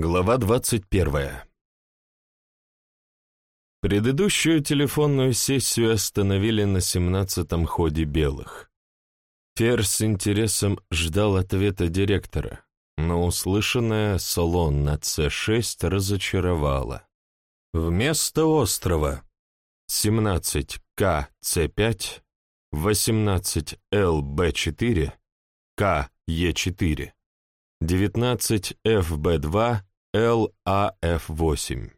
Глава двадцать первая. Предыдущую телефонную сессию остановили на семнадцатом ходе белых. Фер с интересом ждал ответа директора, но услышанное салон на С6 разочаровало. Вместо острова 17 КЦ5, 18 ЛБ4, КЕ4, 19 ФБ2, ЛАФ8.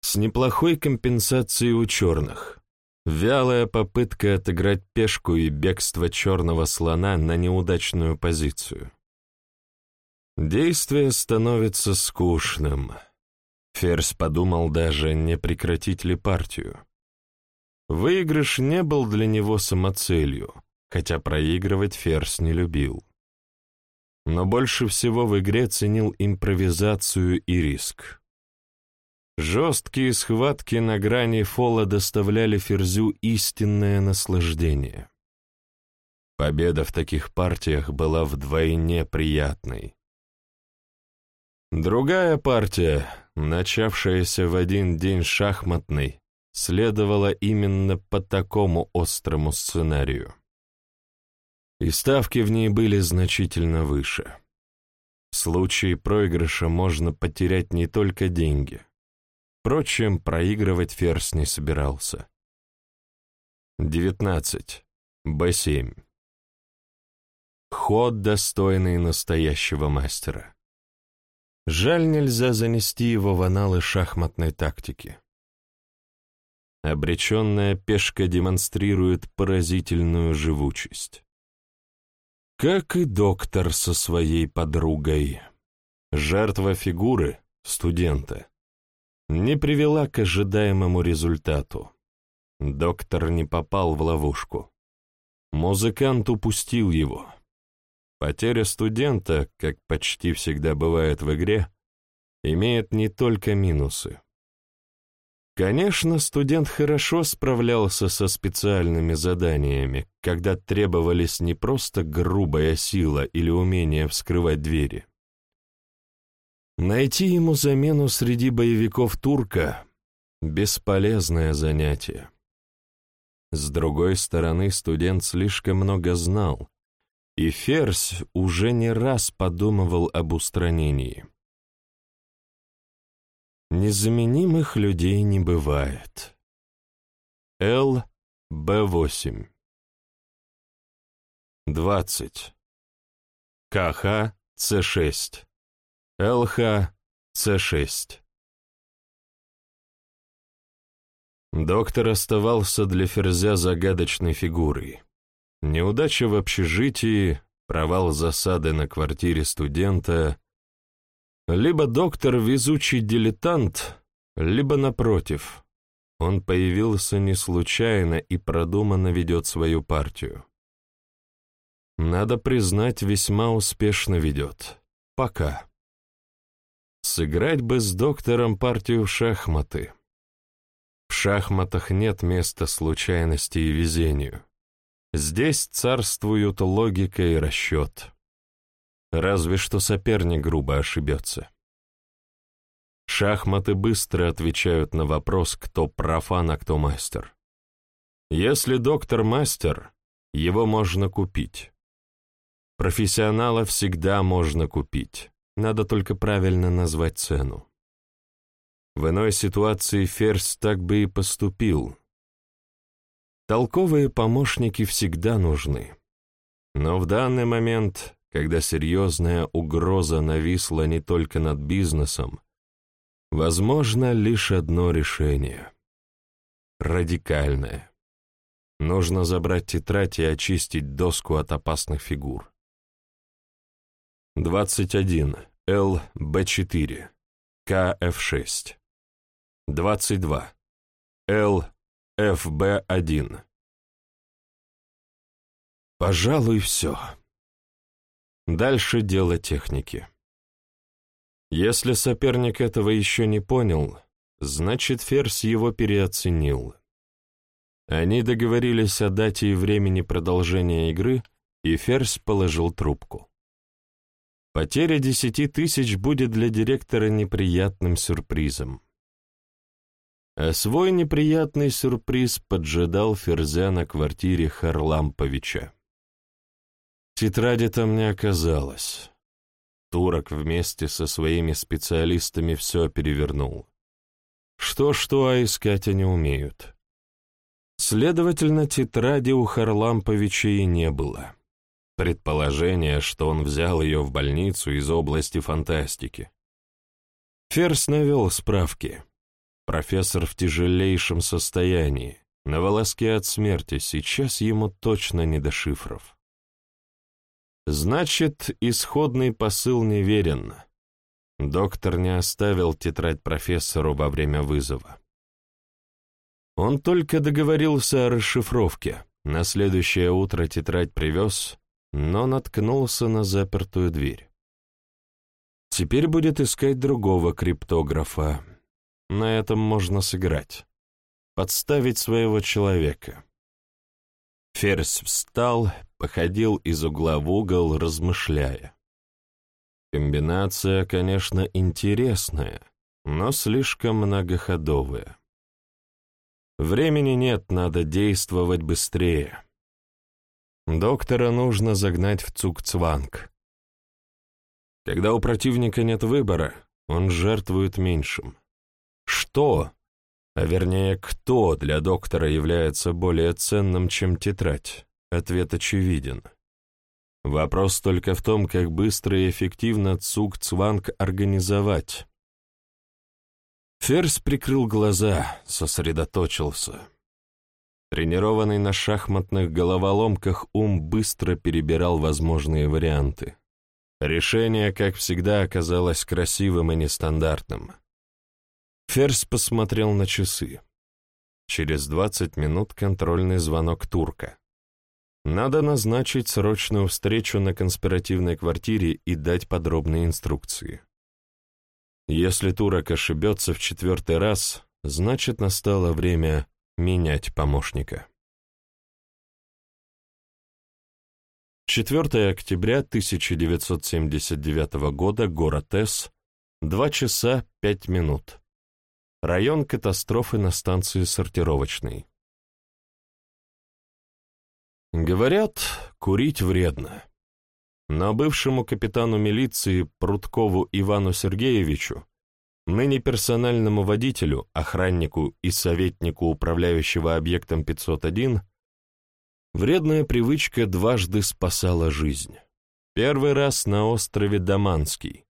С неплохой компенсацией у черных. Вялая попытка отыграть пешку и бегство черного слона на неудачную позицию. Действие становится скучным. Ферзь подумал даже, не прекратить ли партию. Выигрыш не был для него самоцелью, хотя проигрывать Ферзь не любил но больше всего в игре ценил импровизацию и риск. Жесткие схватки на грани фола доставляли Ферзю истинное наслаждение. Победа в таких партиях была вдвойне приятной. Другая партия, начавшаяся в один день шахматной, следовала именно по такому острому сценарию и ставки в ней были значительно выше. В случае проигрыша можно потерять не только деньги. Впрочем, проигрывать ферзь не собирался. 19. Б7. Ход, достойный настоящего мастера. Жаль, нельзя занести его в аналы шахматной тактики. Обреченная пешка демонстрирует поразительную живучесть. Как и доктор со своей подругой. Жертва фигуры, студента, не привела к ожидаемому результату. Доктор не попал в ловушку. Музыкант упустил его. Потеря студента, как почти всегда бывает в игре, имеет не только минусы. Конечно, студент хорошо справлялся со специальными заданиями, когда требовались не просто грубая сила или умение вскрывать двери. Найти ему замену среди боевиков турка — бесполезное занятие. С другой стороны, студент слишком много знал, и Ферзь уже не раз подумывал об устранении. Незаменимых людей не бывает. Л. Б8. 20. КХ С6. ЛХ С6. Доктор оставался для Ферзя загадочной фигурой. Неудача в общежитии, провал засады на квартире студента, либо доктор везучий дилетант, либо напротив. Он появился не случайно и продуманно ведет свою партию. Надо признать, весьма успешно ведет. Пока. Сыграть бы с доктором партию в шахматы. В шахматах нет места случайности и везению. Здесь царствуют логика и расчет. Разве что соперник грубо ошибется. Шахматы быстро отвечают на вопрос, кто профан, а кто мастер. Если доктор мастер, его можно купить. Профессионала всегда можно купить, надо только правильно назвать цену. В иной ситуации Ферзь так бы и поступил. Толковые помощники всегда нужны. Но в данный момент когда серьезная угроза нависла не только над бизнесом, возможно лишь одно решение. Радикальное. Нужно забрать тетрадь и очистить доску от опасных фигур. 21. ЛБ4. КФ6. 22. ЛФБ1. Пожалуй, все. Дальше дело техники. Если соперник этого еще не понял, значит Ферзь его переоценил. Они договорились о дате и времени продолжения игры, и Ферзь положил трубку. Потеря десяти тысяч будет для директора неприятным сюрпризом. А свой неприятный сюрприз поджидал Ферзя на квартире Харламповича. Тетради там не оказалось. Турок вместе со своими специалистами все перевернул. Что-что, а искать они умеют. Следовательно, тетради у Харламповича и не было. Предположение, что он взял ее в больницу из области фантастики. Ферс навел справки. Профессор в тяжелейшем состоянии, на волоске от смерти, сейчас ему точно не до шифров. Значит, исходный посыл неверен. Доктор не оставил тетрадь профессору во время вызова. Он только договорился о расшифровке. На следующее утро тетрадь привез, но наткнулся на запертую дверь. Теперь будет искать другого криптографа. На этом можно сыграть. Подставить своего человека. Ферзь встал, походил из угла в угол, размышляя. Комбинация, конечно, интересная, но слишком многоходовая. Времени нет, надо действовать быстрее. Доктора нужно загнать в Цукцванг. Когда у противника нет выбора, он жертвует меньшим. Что, а вернее, кто для доктора является более ценным, чем тетрадь? Ответ очевиден. Вопрос только в том, как быстро и эффективно Цук-Цванг организовать. Ферзь прикрыл глаза, сосредоточился. Тренированный на шахматных головоломках ум быстро перебирал возможные варианты. Решение, как всегда, оказалось красивым и нестандартным. Ферзь посмотрел на часы. Через двадцать минут контрольный звонок турка. Надо назначить срочную встречу на конспиративной квартире и дать подробные инструкции. Если турок ошибется в четвертый раз, значит настало время менять помощника. 4 октября 1979 года, город С, 2 часа 5 минут. Район катастрофы на станции сортировочной. Говорят, курить вредно. Но бывшему капитану милиции Прудкову Ивану Сергеевичу, ныне персональному водителю, охраннику и советнику управляющего объектом 501, вредная привычка дважды спасала жизнь. Первый раз на острове Даманский,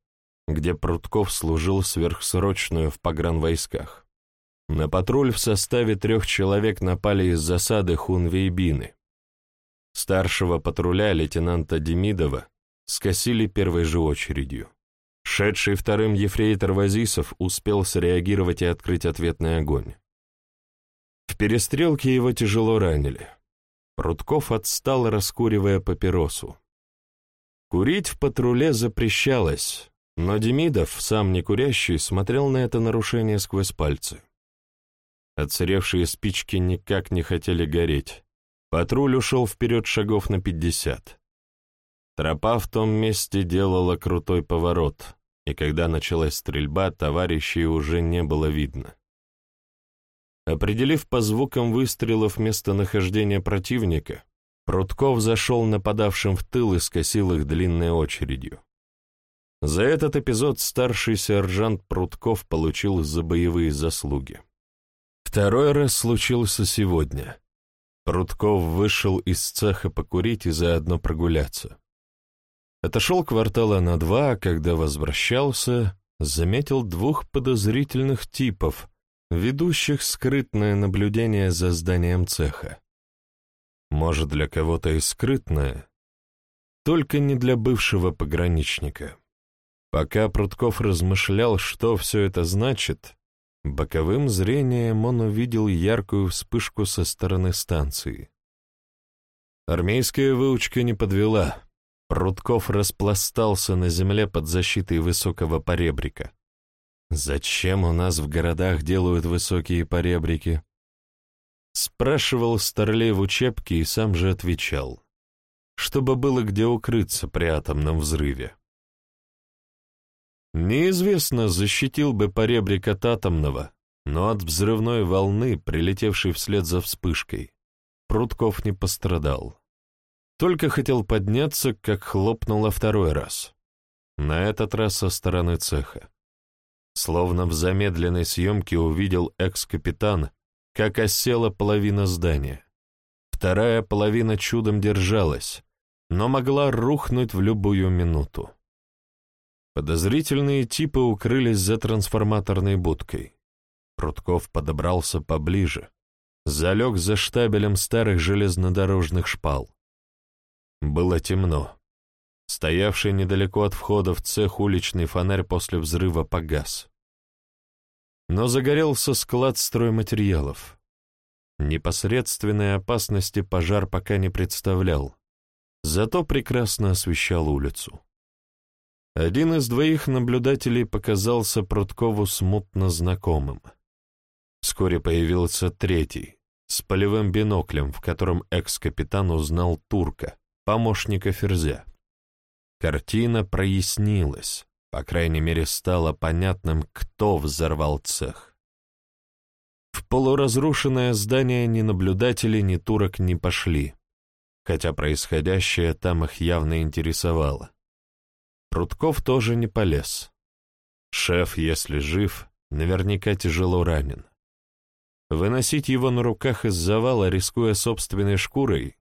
где Прутков служил сверхсрочную в погранвойсках. На патруль в составе трех человек напали из засады Хунвейбины. Старшего патруля лейтенанта Демидова скосили первой же очередью. Шедший вторым ефрейтор Вазисов успел среагировать и открыть ответный огонь. В перестрелке его тяжело ранили. Прутков отстал, раскуривая папиросу. Курить в патруле запрещалось, но Демидов, сам не курящий, смотрел на это нарушение сквозь пальцы. Отсыревшие спички никак не хотели гореть. Патруль ушел вперед шагов на пятьдесят. Тропа в том месте делала крутой поворот, и когда началась стрельба, товарищей уже не было видно. Определив по звукам выстрелов местонахождение противника, Прутков зашел нападавшим в тыл и скосил их длинной очередью. За этот эпизод старший сержант Прутков получил за боевые заслуги. Второй раз случился сегодня. Прутков вышел из цеха покурить и заодно прогуляться. Отошел квартала на два, а когда возвращался, заметил двух подозрительных типов, ведущих скрытное наблюдение за зданием цеха. Может, для кого-то и скрытное, только не для бывшего пограничника. Пока Прутков размышлял, что все это значит, боковым зрением он увидел яркую вспышку со стороны станции. Армейская выучка не подвела. Прутков распластался на земле под защитой высокого поребрика. «Зачем у нас в городах делают высокие поребрики?» Спрашивал Старлей в учебке и сам же отвечал. «Чтобы было где укрыться при атомном взрыве». Неизвестно, защитил бы поребрик от атомного, но от взрывной волны, прилетевшей вслед за вспышкой, Прутков не пострадал. Только хотел подняться, как хлопнуло второй раз. На этот раз со стороны цеха. Словно в замедленной съемке увидел экс-капитан, как осела половина здания. Вторая половина чудом держалась, но могла рухнуть в любую минуту. Подозрительные типы укрылись за трансформаторной будкой. Прутков подобрался поближе, залег за штабелем старых железнодорожных шпал. Было темно. Стоявший недалеко от входа в цех уличный фонарь после взрыва погас. Но загорелся склад стройматериалов. Непосредственной опасности пожар пока не представлял, зато прекрасно освещал улицу. Один из двоих наблюдателей показался Прудкову смутно знакомым. Вскоре появился третий, с полевым биноклем, в котором экс-капитан узнал турка, помощника Ферзя. Картина прояснилась, по крайней мере стало понятным, кто взорвал цех. В полуразрушенное здание ни наблюдатели, ни турок не пошли, хотя происходящее там их явно интересовало. Прутков тоже не полез. Шеф, если жив, наверняка тяжело ранен. Выносить его на руках из завала, рискуя собственной шкурой,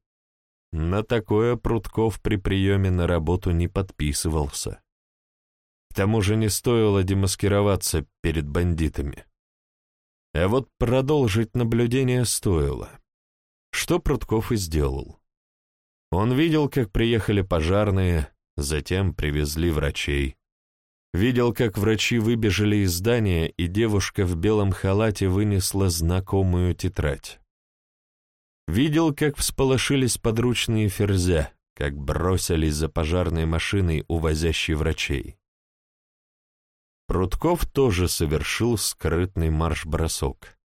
на такое Прутков при приеме на работу не подписывался. К тому же не стоило демаскироваться перед бандитами. А вот продолжить наблюдение стоило. Что Прутков и сделал. Он видел, как приехали пожарные, затем привезли врачей. Видел, как врачи выбежали из здания, и девушка в белом халате вынесла знакомую тетрадь. Видел, как всполошились подручные ферзя, как бросились за пожарной машиной, увозящей врачей. Прутков тоже совершил скрытный марш-бросок.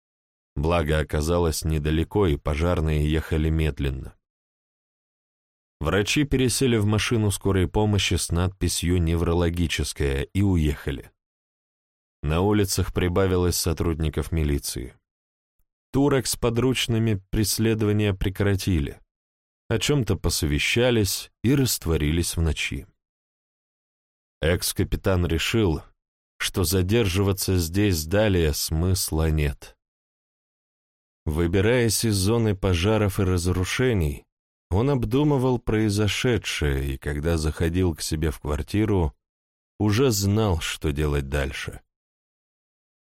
Благо оказалось недалеко, и пожарные ехали медленно. Врачи пересели в машину скорой помощи с надписью «Неврологическая» и уехали. На улицах прибавилось сотрудников милиции. Турок с подручными преследования прекратили, о чем-то посовещались и растворились в ночи. Экс-капитан решил, что задерживаться здесь далее смысла нет. Выбираясь из зоны пожаров и разрушений, он обдумывал произошедшее и, когда заходил к себе в квартиру, уже знал, что делать дальше.